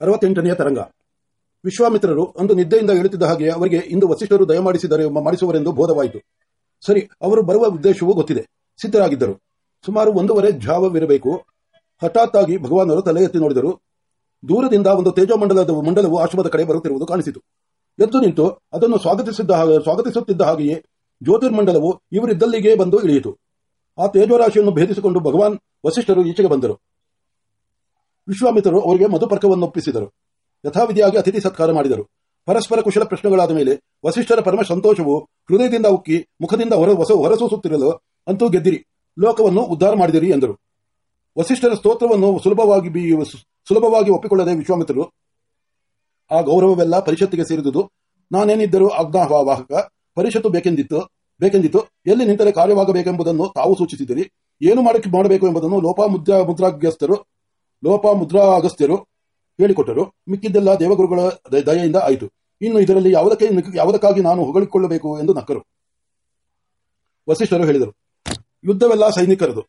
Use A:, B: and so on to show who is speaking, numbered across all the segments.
A: ಅರವತ್ತೆಂಟನೆಯ ತರಂಗ. ವಿಶ್ವಾಮಿತ್ರರು ಅಂದು ನಿದ್ದೆಯಿಂದ ಹೇಳುತ್ತಿದ್ದ ಹಾಗೆ ಅವರಿಗೆ ಇಂದು ವಸಿಷ್ಠರು ದಯಮಾಡಿಸಿದರೆ ಮಾಡಿಸುವರೆಂದು ಬೋಧವಾಯಿತು. ಸರಿ, ಅವರು ಬರುವ ಉದ್ದೇಶವೂ ಗೊತ್ತಿದೆ. ಸಿದ್ಧರಾಗಿದ್ದರು. ಸುಮಾರು ಒಂದೂವರೆ ಜಾವವಿರಬೇಕು ಹಠಾತ್ತಾಗಿ ಭಗವಾನರು ತಲೆ ಎತ್ತಿ ನೋಡಿದರು. ದೂರದಿಂದ ಒಂದು ತೇಜೋಮಂಡಲದ ಮಂಡಲವು ಆಶ್ರಮದ ಕಡೆ ಬರುತ್ತಿರುವುದು ಕಾಣಿಸಿತು. ಎದ್ದು ನಿಂತು ಅದನ್ನು ಸ್ವಾಗತಿಸಿದ್ದ ಸ್ವಾಗತಿಸುತ್ತಿದ್ದ ಹಾಗೆಯೇ ಜ್ಯೋತಿರ್ಮಂಡಲವು ಇವರಿದ್ದಲ್ಲಿಗೆ ಬಂದು ಇಳಿಯಿತು. ಆ ತೇಜೋರಾಶಿಯನ್ನು ಭೇದಿಸಿಕೊಂಡು ಭಗವಾನ್ ವಸಿಷ್ಠರು ಈಚೆಗೆ ಬಂದರು. ವಿಶ್ವಾಮಿತ್ರರು ಅವರಿಗೆ ಮಧುಪರ್ಕವನ್ನು ಒಪ್ಪಿಸಿದರು ಯಥಾವಿಧಿಯಾಗಿ ಅತಿಥಿ ಸತ್ಕಾರ ಮಾಡಿದರು. ಪರಸ್ಪರ ಕುಶಲ ಪ್ರಶ್ನೆಗಳಾದ ಮೇಲೆ ವಸಿಷ್ಠರ ಪರಮ ಸಂತೋಷವು ಹೃದಯದಿಂದ ಉಕ್ಕಿ ಮುಖದಿಂದ ಹೊರ ಹೊಸ ಹೊರಸೂಸುತ್ತಿರಲು ಅಂತೂ ಗೆದ್ದಿರಿ. ಲೋಕವನ್ನು ಉದ್ಧಾರ ಮಾಡಿದಿರಿ ಎಂದರು. ವಸಿಷ್ಠರ ಸ್ತೋತ್ರವನ್ನು ಸುಲಭವಾಗಿ ಸುಲಭವಾಗಿ ಒಪ್ಪಿಕೊಳ್ಳದೆ ವಿಶ್ವಾಮಿತ್ರರು, ಆ ಗೌರವವೆಲ್ಲ ಪರಿಷತ್ತಿಗೆ ಸೇರಿದುದು. ನಾನೇನಿದ್ದರೂ ಅಗ್ನಾಹವಾಹಕ ಪರಿಷತ್ತು ಬೇಕೆಂದಿತ್ತು ಬೇಕೆಂದಿತ್ತು ಎಲ್ಲಿ ನಿಂತರೆ ಕಾರ್ಯವಾಗಬೇಕೆಂಬುದನ್ನು ತಾವು ಸೂಚಿಸಿದಿರಿ. ಏನು ಮಾಡಬೇಕು ಎಂಬುದನ್ನು ಲೋಪ ಮುದ್ರಾಗ್ಯಸ್ಥರು ಲೋಪಾಮುದ್ರಾ ಅಗಸ್ತ್ಯರು ಹೇಳಿಕೊಟ್ಟರು. ಮಿಕ್ಕಿದ್ದೆಲ್ಲ ದೇವಗುರುಗಳ ದಯೆಯಿಂದ ಆಯಿತು. ಇನ್ನು ಇದರಲ್ಲಿ ಯಾವುದಕ್ಕೆ ಯಾವುದಕ್ಕಾಗಿ ನಾನು ಹೊಗಳಿಕೊಳ್ಳಬೇಕು ಎಂದು ನಕ್ಕರು. ವಸಿಷ್ಠರು ಹೇಳಿದರು. ಯುದ್ಧವೆಲ್ಲ ಸೈನಿಕರದು.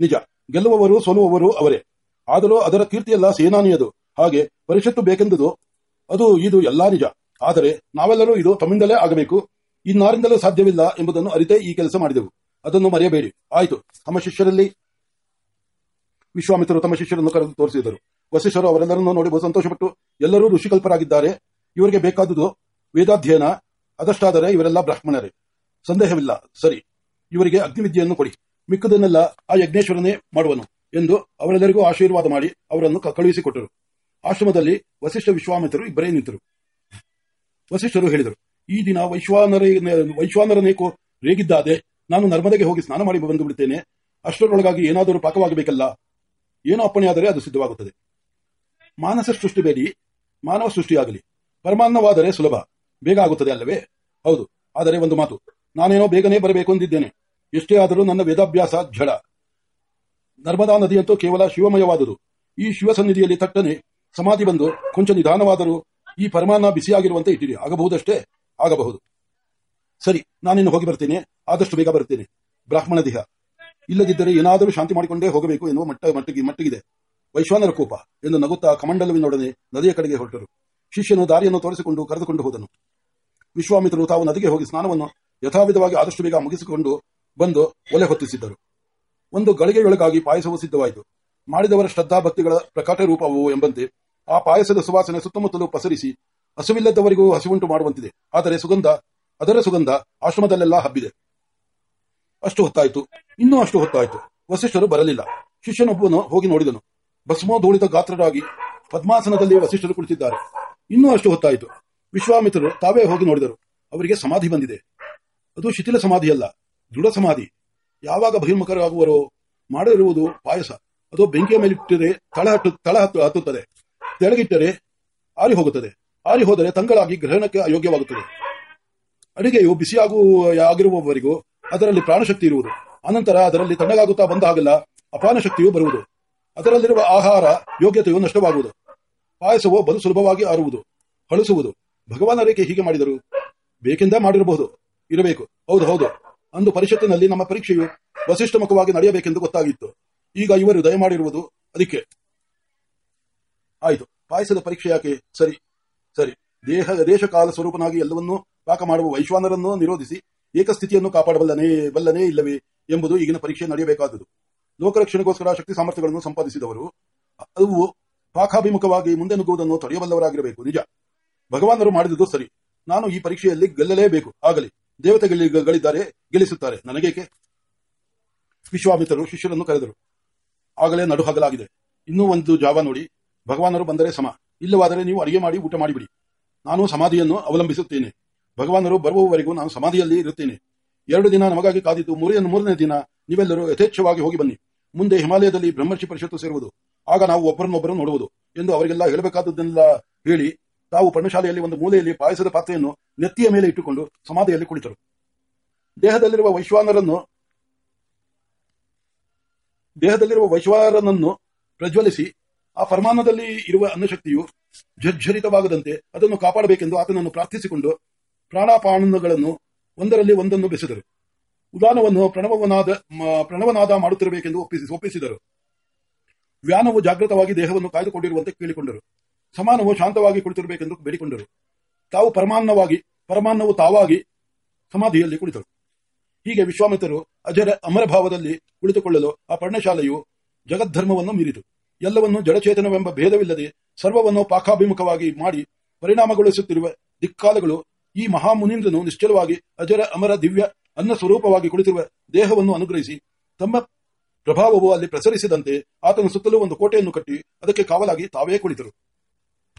A: ನಿಜ. ಗೆಲ್ಲುವವರು ಸೋಲುವವರು ಅವರೇ. ಆದರೂ ಅದರ ಕೀರ್ತಿಯೆಲ್ಲ ಸೇನಾನಿಯದು. ಹಾಗೆ ಪರಿಷತ್ತು ಬೇಕೆಂದುದು, ಅದು ಇದು ಎಲ್ಲಾ ನಿಜ. ಆದರೆ ನಾವೆಲ್ಲರೂ ಇದು ತಮ್ಮಿಂದಲೇ ಆಗಬೇಕು. ಇನ್ನಾರಿಂದಲೂ ಸಾಧ್ಯವಿಲ್ಲ ಎಂಬುದನ್ನು ಅರಿತೇ ಈ ಕೆಲಸ ಮಾಡಿದೆವು. ಅದನ್ನು ಮರೆಯಬೇಡಿ. ಆಯಿತು. ತಮ್ಮ ಶಿಷ್ಯರಲ್ಲಿ ವಿಶ್ವಾಮಿತ್ರರು ತಮ್ಮ ಶಿಷ್ಯರನ್ನು ಕರೆದು ತೋರಿಸಿದರು. ವಸಿಷ್ಠರು ಅವರೆಲ್ಲರನ್ನು ನೋಡಿ ಸಂತೋಷಪಟ್ಟು ಎಲ್ಲರೂ ಋಷಿಕಲ್ಪರಾಗಿದ್ದಾರೆ. ಇವರಿಗೆ ಬೇಕಾದುದು ವೇದಾಧ್ಯಯನ, ಅದಷ್ಟಾದರೆ ಇವರೆಲ್ಲ ಬ್ರಾಹ್ಮಣರೇ. ಸಂದೇಹವಿಲ್ಲ. ಸರಿ, ಇವರಿಗೆ ಅಗ್ನಿವಿದ್ಯೆಯನ್ನು ಕೊಡಿ. ಮಿಕ್ಕದನ್ನೆಲ್ಲ ಆ ಯಜ್ಞೇಶ್ವರನೇ ಮಾಡುವನು ಎಂದು ಅವರೆಲ್ಲರಿಗೂ ಆಶೀರ್ವಾದ ಮಾಡಿ ಅವರನ್ನು ಕಳುಹಿಸಿಕೊಟ್ಟರು. ಆಶ್ರಮದಲ್ಲಿ ವಸಿಷ್ಠ ವಿಶ್ವಾಮಿತ್ರರು ಇಬ್ಬರೇ ನಿಂತರು. ವಸಿಷ್ಠರು ಹೇಳಿದರು, ಈ ದಿನ ವೈಶ್ವಾನರ, ವೈಶ್ವಾನರನೇ ರೇಗಿದ್ದಾದೆ. ನಾನು ನರ್ಮದೆಗೆ ಹೋಗಿ ಸ್ನಾನ ಮಾಡಿ ಬಂದು ಬಿಡುತ್ತೇನೆ ಅಷ್ಟರೊಳಗಾಗಿ ಏನಾದರೂ ಪಾಕವಾಗಬೇಕಲ್ಲ. ಏನೋ ಅಪ್ಪಣೆಯಾದರೆ ಅದು ಸಿದ್ಧವಾಗುತ್ತದೆ. ಮಾನಸ ಸೃಷ್ಟಿ ಬೇಡಿ. ಮಾನವ ಸೃಷ್ಟಿಯಾಗಲಿ. ಪರಮಾನ್ನವಾದರೆ ಸುಲಭ. ಬೇಗ ಆಗುತ್ತದೆ ಅಲ್ಲವೇ? ಹೌದು. ಆದರೆ ಒಂದು ಮಾತು. ನಾನೇನೋ ಬೇಗನೆ ಬರಬೇಕು ಎಂದಿದ್ದೇನೆ ಎಷ್ಟೇ ಆದರೂ ನನ್ನ ವೇದಾಭ್ಯಾಸ ಝಡ ನರ್ಮದಾ ನದಿಯಂತೂ ಕೇವಲ ಶಿವಮಯವಾದುದು. ಈ ಶಿವ ಸನ್ನಿಧಿಯಲ್ಲಿ ತಟ್ಟನೆ ಸಮಾಧಿ ಬಂದು ಕೊಂಚ ನಿಧಾನವಾದರೂ ಈ ಪರಮಾನ್ನ ಬಿಸಿಯಾಗಿರುವಂತೆ ಇಟ್ಟಿರಿ. ಆಗಬಹುದಷ್ಟೇ? ಆಗಬಹುದು. ಸರಿ, ನಾನಿನ್ನು ಹೋಗಿ ಬರ್ತೇನೆ. ಆದಷ್ಟು ಬೇಗ ಬರುತ್ತೇನೆ. ಬ್ರಾಹ್ಮಣ ದೇಹ. ಇಲ್ಲದಿದ್ದರೆ ಏನಾದರೂ ಶಾಂತಿ ಮಾಡಿಕೊಂಡೇ ಹೋಗಬೇಕು ಎನ್ನುವ ಮಟ್ಟ, ಮಟ್ಟಿಗೆ, ಮಟ್ಟಿಗಿದೆ. ವೈಶ್ವಾನರ ಕೋಪ. ಎಂದು ನಗುತ್ತಾ ಕಮಂಡಲವಿನೊಡನೆ ನದಿಯ ಕಡೆಗೆ ಹೊರಟರು. ಶಿಷ್ಯನು ದಾರಿಯನ್ನು ತೋರಿಸಿಕೊಂಡು ಕರೆದುಕೊಂಡು ಹೋದನು. ವಿಶ್ವಾಮಿತ್ರರು ತಾವು ನದಿಗೆ ಹೋಗಿ ಸ್ನಾನವನ್ನು ಯಥಾವಿಧವಾಗಿ ಆದಷ್ಟು ಬೇಗ ಮುಗಿಸಿಕೊಂಡು ಬಂದು ಒಲೆ ಹೊತ್ತಿಸಿದ್ದರು. ಒಂದು ಗಳಿಗೆಯೊಳಗಾಗಿ ಪಾಯಸವು ಸಿದ್ಧವಾಯಿತು. ಮಾಡಿದವರ ಶ್ರದ್ಧಾಭಕ್ತಿಗಳ ಪ್ರಕಟ ರೂಪವು ಎಂಬಂತೆ ಆ ಪಾಯಸದ ಸುವಾಸನೆ ಸುತ್ತಮುತ್ತಲೂ ಪಸರಿಸಿ ಹಸುವಿಲ್ಲದವರಿಗೂ ಹಸಿವುಂಟು ಮಾಡುವಂತಿದೆ. ಆದರೆ ಸುಗಂಧ, ಅದರ ಸುಗಂಧ ಆಶ್ರಮದಲ್ಲೆಲ್ಲ ಹಬ್ಬಿದೆ. ಅಷ್ಟು ಹೊತ್ತಾಯಿತು. ಇನ್ನೂ ಅಷ್ಟು ಹೊತ್ತಾಯಿತು. ವಸಿಷ್ಠರು ಬರಲಿಲ್ಲ. ಶಿಷ್ಯನೊಬ್ಬನು ಹೋಗಿ ನೋಡಿದನು. ಭಸ್ಮೋಧೂಳಿತ ಗಾತ್ರರಾಗಿ ಪದ್ಮಾಸನದಲ್ಲಿ ವಸಿಷ್ಠರು ಕುಳಿತಿದ್ದಾರೆ. ಇನ್ನೂ ಅಷ್ಟು ಹೊತ್ತಾಯಿತು. ವಿಶ್ವಾಮಿತ್ರರು ತಾವೇ ಹೋಗಿ ನೋಡಿದರು. ಅವರಿಗೆ ಸಮಾಧಿ ಬಂದಿದೆ. ಅದು ಶಿಥಿಲ ಸಮಾಧಿಯಲ್ಲ, ದೃಢ ಸಮಾಧಿ. ಯಾವಾಗ ಬಹಿರ್ಮುಖರಾಗುವರೋ ಮಾಡಿರುವುದು ಪಾಯಸ. ಅದು ಬೆಂಕಿಯ ಮೇಲಿಟ್ಟರೆ ತಳ ಹಟ್ಟು ತಳ ಹತ್ತು, ಹತ್ತುತ್ತದೆ. ತೆಳಗಿಟ್ಟರೆ ಆರಿ ಹೋಗುತ್ತದೆ. ಆರಿ ಹೋದರೆ ತಂಗಳಾಗಿ ಗ್ರಹಣಕ್ಕೆ ಅಯೋಗ್ಯವಾಗುತ್ತದೆ. ಅಡಿಗೆಯು ಬಿಸಿಯಾಗುವ, ಆಗಿರುವವರೆಗೂ ಅದರಲ್ಲಿ ಪ್ರಾಣಶಕ್ತಿ ಇರುವುದು. ಅನಂತರ ಅದರಲ್ಲಿ ತಣ್ಣಗಾಗುತ್ತಾ ಬಂದಾಗಲ್ಲ ಅಪಾನ ಶಕ್ತಿಯು ಬರುವುದು. ಅದರಲ್ಲಿರುವ ಆಹಾರ ಯೋಗ್ಯತೆಯು ನಷ್ಟವಾಗುವುದು. ಪಾಯಸವು ಬಲು ಸುಲಭವಾಗಿ ಆರುವುದು, ಹಳಸುವುದು. ಭಗವಾನರೇಕೆ ಹೀಗೆ ಮಾಡಿದರು? ಬೇಕೆಂದ ಮಾಡಿರಬಹುದು. ಇರಬೇಕು. ಹೌದು ಹೌದು. ಅಂದು ಪರಿಷತ್ತಿನಲ್ಲಿ ನಮ್ಮ ಪರೀಕ್ಷೆಯು ವಸಿಷ್ಠ ಮುಖವಾಗಿ ನಡೆಯಬೇಕೆಂದು ಗೊತ್ತಾಗಿತ್ತು. ಈಗ ಇವರು ದಯಮಾಡಿರುವುದು ಅದಕ್ಕೆ. ಆಯಿತು. ಪಾಯಸದ ಪರೀಕ್ಷೆ ಯಾಕೆ? ಸರಿ. ಸರಿ. ದೇಹ, ದೇಶಕಾಲ ಸ್ವರೂಪನಾಗಿ ಎಲ್ಲವನ್ನೂ ಪಾಕ ಮಾಡುವ ವೈಶ್ವಾನರನ್ನು ನಿರೋಧಿಸಿ ಏಕಸ್ಥಿತಿಯನ್ನು ಕಾಪಾಡಬಲ್ಲನೇ, ಬಲ್ಲನೇ ಇಲ್ಲವೇ ಎಂಬುದು ಈಗಿನ ಪರೀಕ್ಷೆ ನಡೆಯಬೇಕಾದುದು. ಲೋಕರಕ್ಷಣೆಗೋಸ್ಕರ ಶಕ್ತಿ ಸಾಮರ್ಥ್ಯಗಳನ್ನು ಸಂಪಾದಿಸಿದವರು, ಅವು ಪಾಕಾಭಿಮುಖವಾಗಿ ಮುಂದೆ ನುಗ್ಗುವುದನ್ನು ತಡೆಯಬಲ್ಲವರಾಗಿರಬೇಕು. ನಿಜ. ಭಗವಾನರು ಮಾಡಿದುದು ಸರಿ. ನಾನು ಈ ಪರೀಕ್ಷೆಯಲ್ಲಿ ಗೆಲ್ಲಲೇಬೇಕು. ಆಗಲಿ. ದೇವತೆಗಳಿದ್ದಾರೆ ಗೆಲ್ಲಿಸುತ್ತಾರೆ. ನನಗೇಕೆ? ವಿಶ್ವಾಮಿತ್ರರು, ಶಿಷ್ಯರನ್ನು ಕರೆದರು. ಆಗಲೇ ನಡುಹಗಲಾಗಿದೆ ಇನ್ನೂ ಒಂದು ಜಾವ ನೋಡಿ. ಭಗವಾನರು ಬಂದರೆ ಸಮ. ಇಲ್ಲವಾದರೆ ನೀವು ಅಡಿಗೆ ಮಾಡಿ, ಊಟ ಮಾಡಿಬಿಡಿ. ನಾನು ಸಮಾಧಿಯನ್ನು ಅವಲಂಬಿಸುತ್ತೇನೆ. ಭಗವಾನರು ಬರುವವರೆಗೂ ನಾನು ಸಮಾಧಿಯಲ್ಲಿ ಇರುತ್ತೇನೆ. ಎರಡು ದಿನ ನಮಗಾಗಿ ಕಾದಿದ್ದು ಮೂರನೇ ಮೂರನೇ ದಿನ ನೀವೆಲ್ಲರೂ ಯಥೇಚ್ಛವಾಗಿ ಹೋಗಿ ಬನ್ನಿ. ಮುಂದೆ ಹಿಮಾಲಯದಲ್ಲಿ ಬ್ರಹ್ಮರ್ಷಿ ಪರಿಷತ್ತು ಸೇರುವುದು. ಆಗ ನಾವು ಒಬ್ಬರನ್ನೊಬ್ಬರು ನೋಡುವುದು ಎಂದು ಅವರಿಗೆಲ್ಲ ಹೇಳಬೇಕಾದದ್ದೆಲ್ಲ ಹೇಳಿ ತಾವು ಪರ್ಣಶಾಲೆಯಲ್ಲಿ ಒಂದು ಮೂಲೆಯಲ್ಲಿ ಪಾಯಸದ ಪಾತ್ರೆಯನ್ನು ನೆತ್ತಿಯ ಮೇಲೆ ಇಟ್ಟುಕೊಂಡು ಸಮಾಧಿಯಲ್ಲಿ ಕುಳಿತರು. ದೇಹದಲ್ಲಿರುವ ವೈಶ್ವಾನರನ್ನು ದೇಹದಲ್ಲಿರುವ ವೈಶ್ವಾನರನ್ನು ಪ್ರಜ್ವಲಿಸಿ ಆ ಪರಮಾನದಲ್ಲಿ ಇರುವ ಅನ್ನಶಕ್ತಿಯು ಜರ್ಜರಿತವಾಗದಂತೆ ಅದನ್ನು ಕಾಪಾಡಬೇಕೆಂದು ಆತನನ್ನು ಪ್ರಾರ್ಥಿಸಿಕೊಂಡು ಪ್ರಾಣಾಪಾನಗಳನ್ನು ಒಂದರಲ್ಲಿ ಒಂದನ್ನು ಬೆಸೆದರು. ಉದಾನವನ್ನು ಪ್ರಣವನಾದ ಪ್ರಣವನಾದ ಮಾಡುತ್ತಿರಬೇಕೆಂದು ಒಪ್ಪಿಸಿ, ಒಪ್ಪಿಸಿದರು. ವ್ಯಾನವು ಜಾಗೃತವಾಗಿ ದೇಹವನ್ನು ಕಾಯ್ದುಕೊಂಡಿರುವಂತೆ ಕೇಳಿಕೊಂಡರು. ಸಮಾನವು ಶಾಂತವಾಗಿ ಕುಳಿತಿರಬೇಕೆಂದು ಬೇಡಿಕೊಂಡರು. ತಾವು ಪರಮಾನ್ನವಾಗಿ, ಪರಮಾನ್ನವು ತಾವಾಗಿ ಸಮಾಧಿಯಲ್ಲಿ ಕುಳಿತರು. ಹೀಗೆ ವಿಶ್ವಾಮಿತ್ರರು ಅಜರ ಅಮರಭಾವದಲ್ಲಿ ಕುಳಿತುಕೊಳ್ಳಲು ಆ ಪರ್ಣಶಾಲೆಯು ಜಗದ್ಧರ್ಮವನ್ನು ಮೀರಿತು. ಎಲ್ಲವನ್ನು ಜಡಚೇತನವೆಂಬ ಭೇದವಿಲ್ಲದೆ ಸರ್ವವನ್ನು ಪಾಕಾಭಿಮುಖವಾಗಿ ಮಾಡಿ ಪರಿಣಾಮಗೊಳಿಸುತ್ತಿರುವ ದಿಕ್ಕಾಲಗಳು ಈ ಮಹಾಮುನೀಂದ್ರನು ನಿಶ್ಚಲವಾಗಿ ಅಜರ, ಅಮರ, ದಿವ್ಯ, ಅನ್ನ ಸ್ವರೂಪವಾಗಿ ಕುಳಿತಿರುವ ದೇಹವನ್ನು ಅನುಗ್ರಹಿಸಿ, ತಮ್ಮ ಪ್ರಭಾವವು ಅಲ್ಲಿ ಪ್ರಸರಿಸಿದಂತೆ ಆತನ ಸುತ್ತಲೂ ಒಂದು ಕೋಟೆಯನ್ನು ಕಟ್ಟಿ ಅದಕ್ಕೆ ಕಾವಲಾಗಿ ತಾವೇ ಕುಳಿತರು.